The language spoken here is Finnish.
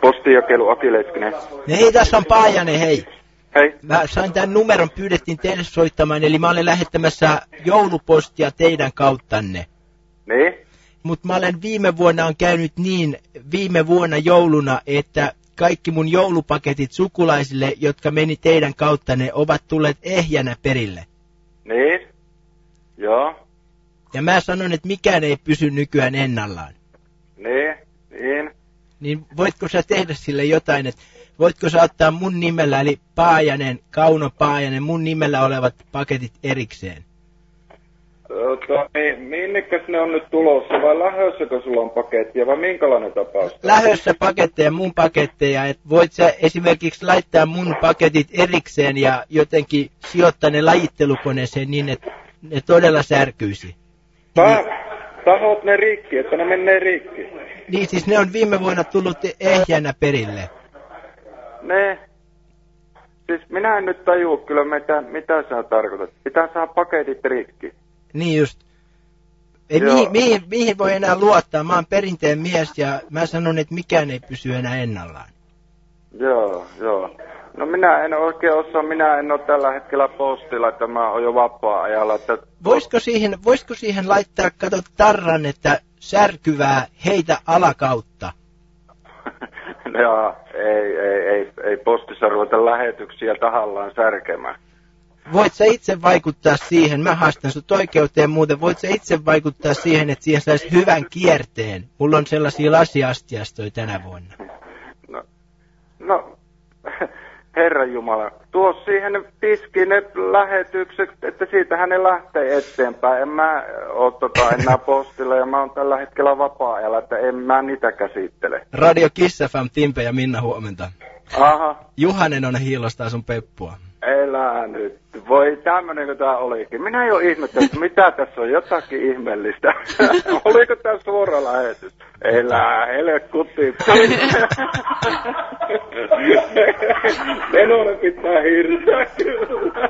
Postijakelu Aki Leskinen. Ja hei, tässä on Paajanen, hei. Hei. Mä sain tämän numeron, pyydettiin teille soittamaan, eli mä olen lähettämässä joulupostia teidän kauttanne. Niin? Mutta mä olen viime vuonna on käynyt niin, viime vuonna jouluna, että kaikki mun joulupaketit sukulaisille, jotka meni teidän kauttanne, ovat tulleet ehjänä perille. Niin? Joo. Ja mä sanon, että mikään ei pysy nykyään ennallaan. Niin? Niin? Niin voitko sä tehdä sille jotain, että voitko sä ottaa mun nimellä, eli Paajanen, Kauno Paajanen, mun nimellä olevat paketit erikseen? Tota, niin, minnekäs ne on nyt tulossa vai lähössäkö sulla on pakettia vai minkälainen tapaus? Lähössä paketteja, mun paketteja, että voit sä esimerkiksi laittaa mun paketit erikseen ja jotenkin sijoittaa ne lajittelukoneeseen niin, että ne todella särkyisi. Tää, tahot ne rikki, että ne menee rikki. Niin siis ne on viime vuonna tullut ehjänä perille. Ne. Siis minä en nyt tajua kyllä mitä, mitä sä tarkoitat. Pitää saada paketit rikki. Niin just. Ei, Joo. mihin, mihin, mihin voi enää luottaa? Mä oon perinteen mies ja mä sanon, että mikään ei pysy enää ennallaan. Joo, joo. No minä en oikein osaa, minä en ole tällä hetkellä postilla, että mä oon jo vapaa-ajalla, että Voisiko siihen, voisiko siihen laittaa, kato tarran, että särkyvää heitä alakautta? ja ei, ei, ei, ei postissa ruveta lähetyksiä tahallaan särkemään. Voit sä itse vaikuttaa siihen, mä haastan sut oikeuteen muuten, voit sä itse vaikuttaa siihen, että siihen saisi hyvän kierteen. Mulla on sellaisia lasiastiastoja tänä vuonna. No, no Herra Jumala, tuo siihen tiskiin ne lähetykset, että siitähän ne lähtee eteenpäin. En mä oo tota enää postilla ja mä oon tällä hetkellä vapaa-ajalla, että en mä niitä käsittele. Radio Kiss FM, Timpe ja Minna huomenta. Aha, Juhanen on hiilostaa sun peppua. elää nyt. Voi tämmönen tää olikin. Minä jo ihmettelin, että mitä tässä on, jotakin ihmeellistä. Oliko tää suora lähetys? Elää, helkutti. Menolle pitää hirtää kyllä.